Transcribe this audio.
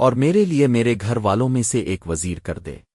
اور میرے لیے میرے گھر والوں میں سے ایک وزیر کر دے۔